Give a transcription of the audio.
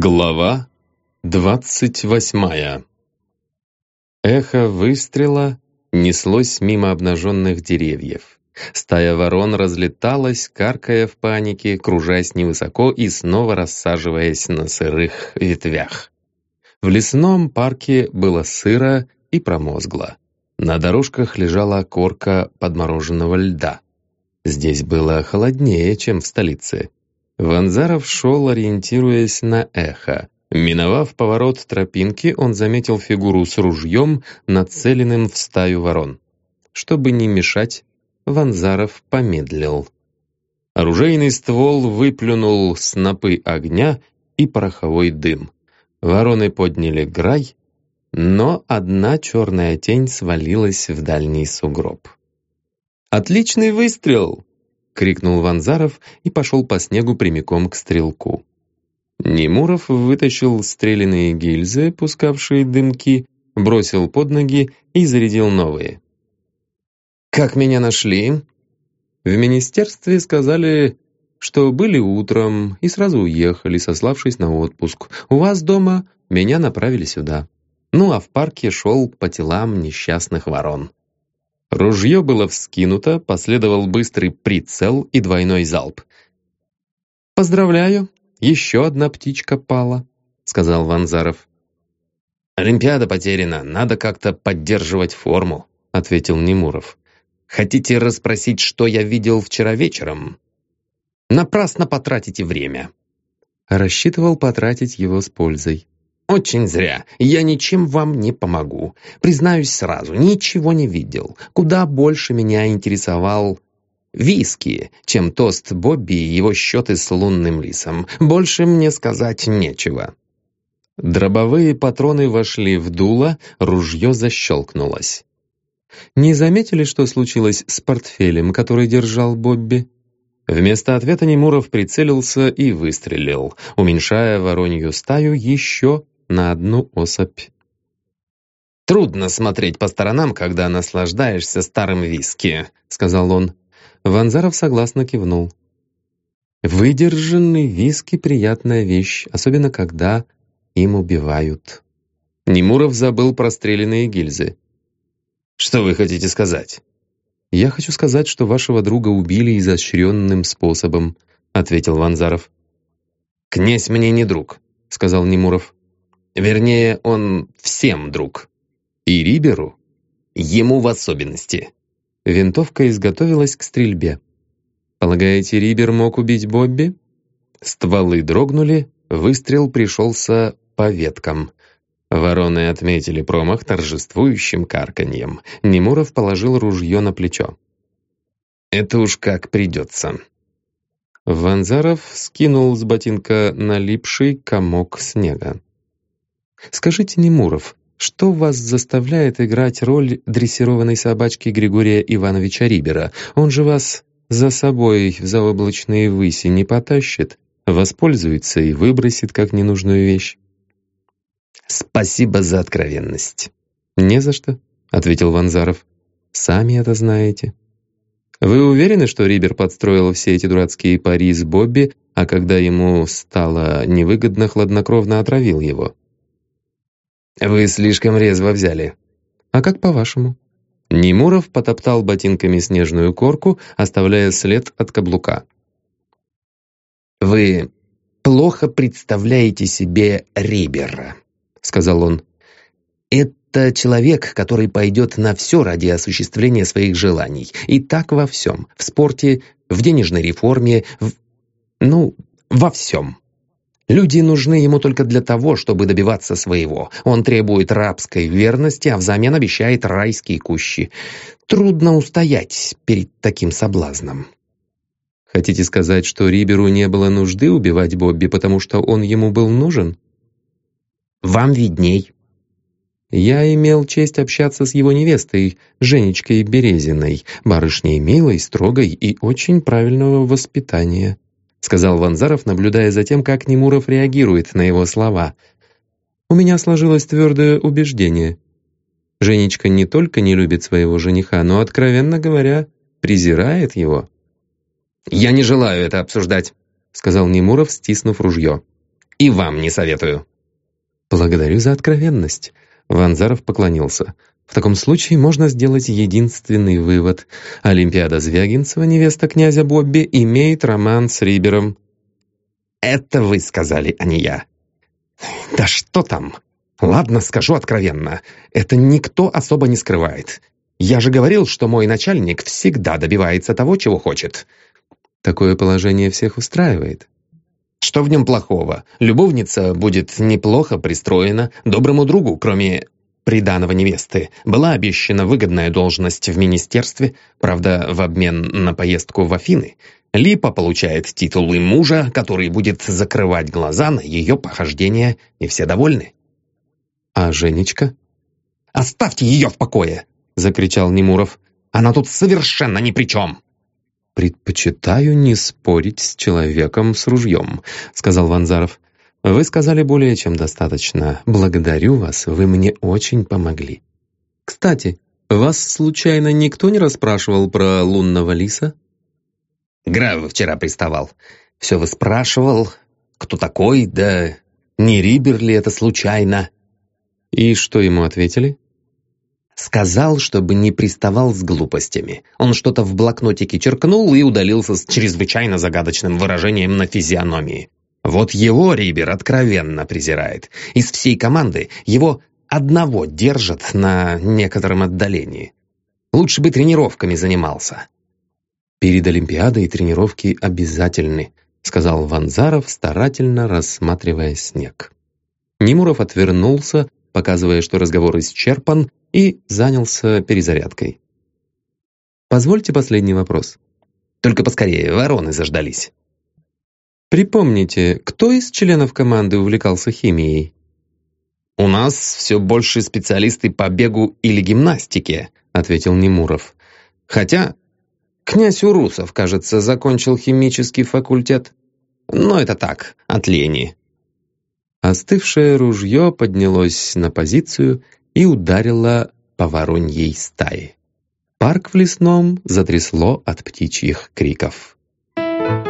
Глава двадцать восьмая Эхо выстрела неслось мимо обнаженных деревьев. Стая ворон разлеталась, каркая в панике, кружась невысоко и снова рассаживаясь на сырых ветвях. В лесном парке было сыро и промозгло. На дорожках лежала корка подмороженного льда. Здесь было холоднее, чем в столице. Ванзаров шел, ориентируясь на эхо. Миновав поворот тропинки, он заметил фигуру с ружьем, нацеленным в стаю ворон. Чтобы не мешать, Ванзаров помедлил. Оружейный ствол выплюнул снопы огня и пороховой дым. Вороны подняли грай, но одна черная тень свалилась в дальний сугроб. «Отличный выстрел!» Крикнул Ванзаров и пошел по снегу прямиком к стрелку. Немуров вытащил стреляные гильзы, пускавшие дымки, бросил под ноги и зарядил новые. «Как меня нашли?» «В министерстве сказали, что были утром и сразу уехали, сославшись на отпуск. У вас дома меня направили сюда. Ну а в парке шел по телам несчастных ворон». Ружье было вскинуто, последовал быстрый прицел и двойной залп. «Поздравляю, еще одна птичка пала», — сказал Ванзаров. «Олимпиада потеряна, надо как-то поддерживать форму», — ответил Немуров. «Хотите расспросить, что я видел вчера вечером?» «Напрасно потратите время». Рассчитывал потратить его с пользой. «Очень зря. Я ничем вам не помогу. Признаюсь сразу, ничего не видел. Куда больше меня интересовал виски, чем тост Бобби и его счеты с лунным лисом. Больше мне сказать нечего». Дробовые патроны вошли в дуло, ружье защелкнулось. «Не заметили, что случилось с портфелем, который держал Бобби?» Вместо ответа Немуров прицелился и выстрелил, уменьшая воронью стаю еще на одну особь. «Трудно смотреть по сторонам, когда наслаждаешься старым виски», — сказал он. Ванзаров согласно кивнул. «Выдержанный виски — приятная вещь, особенно когда им убивают». Немуров забыл про стрелянные гильзы. «Что вы хотите сказать?» «Я хочу сказать, что вашего друга убили изощренным способом», — ответил Ванзаров. «Князь мне не друг», — сказал Немуров. Вернее, он всем друг. И Риберу, ему в особенности. Винтовка изготовилась к стрельбе. Полагаете, Рибер мог убить Бобби? Стволы дрогнули, выстрел пришелся по веткам. Вороны отметили промах торжествующим карканьем. Немуров положил ружье на плечо. «Это уж как придется». Ванзаров скинул с ботинка налипший комок снега. Скажите, Немуров, что вас заставляет играть роль дрессированной собачки Григория Ивановича Рибера? Он же вас за собой в заоблачные выси не потащит, воспользуется и выбросит как ненужную вещь. «Спасибо за откровенность». «Не за что», — ответил Ванзаров. «Сами это знаете». «Вы уверены, что Рибер подстроил все эти дурацкие пари с Бобби, а когда ему стало невыгодно, хладнокровно отравил его?» «Вы слишком резво взяли». «А как по-вашему?» Немуров потоптал ботинками снежную корку, оставляя след от каблука. «Вы плохо представляете себе Рибера», — сказал он. «Это человек, который пойдет на все ради осуществления своих желаний. И так во всем. В спорте, в денежной реформе, в... ну, во всем». Люди нужны ему только для того, чтобы добиваться своего. Он требует рабской верности, а взамен обещает райские кущи. Трудно устоять перед таким соблазном. Хотите сказать, что Риберу не было нужды убивать Бобби, потому что он ему был нужен? Вам видней. Я имел честь общаться с его невестой, Женечкой Березиной, барышней милой, строгой и очень правильного воспитания. — сказал Ванзаров, наблюдая за тем, как Немуров реагирует на его слова. «У меня сложилось твердое убеждение. Женечка не только не любит своего жениха, но, откровенно говоря, презирает его». «Я не желаю это обсуждать», — сказал Немуров, стиснув ружье. И вам не советую». «Благодарю за откровенность», — Ванзаров поклонился. «В таком случае можно сделать единственный вывод. Олимпиада Звягинцева, невеста князя Бобби, имеет роман с Рибером». «Это вы сказали, а не я». «Да что там? Ладно, скажу откровенно. Это никто особо не скрывает. Я же говорил, что мой начальник всегда добивается того, чего хочет». «Такое положение всех устраивает». Что в нем плохого? Любовница будет неплохо пристроена, доброму другу, кроме приданого невесты, была обещана выгодная должность в министерстве, правда, в обмен на поездку в Афины. Липа получает титулы мужа, который будет закрывать глаза на ее похождения, и все довольны. «А Женечка?» «Оставьте ее в покое!» — закричал Немуров. «Она тут совершенно ни при чем!» «Предпочитаю не спорить с человеком с ружьем», — сказал Ванзаров. «Вы сказали более чем достаточно. Благодарю вас, вы мне очень помогли. Кстати, вас случайно никто не расспрашивал про лунного лиса?» Граф вчера приставал. Все выспрашивал, кто такой, да не Рибер ли это случайно. И что ему ответили? Сказал, чтобы не приставал с глупостями. Он что-то в блокнотике черкнул и удалился с чрезвычайно загадочным выражением на физиономии. Вот его Рибер откровенно презирает. Из всей команды его одного держат на некотором отдалении. Лучше бы тренировками занимался. «Перед Олимпиадой тренировки обязательны», сказал Ванзаров, старательно рассматривая снег. Немуров отвернулся, показывая, что разговор исчерпан, и занялся перезарядкой. «Позвольте последний вопрос». «Только поскорее, вороны заждались». «Припомните, кто из членов команды увлекался химией?» «У нас все больше специалисты по бегу или гимнастике», ответил Немуров. «Хотя князь Урусов, кажется, закончил химический факультет. Но это так, от лени». Остывшее ружье поднялось на позицию и ударило по вороньей стае. Парк в лесном затрясло от птичьих криков. Thank you.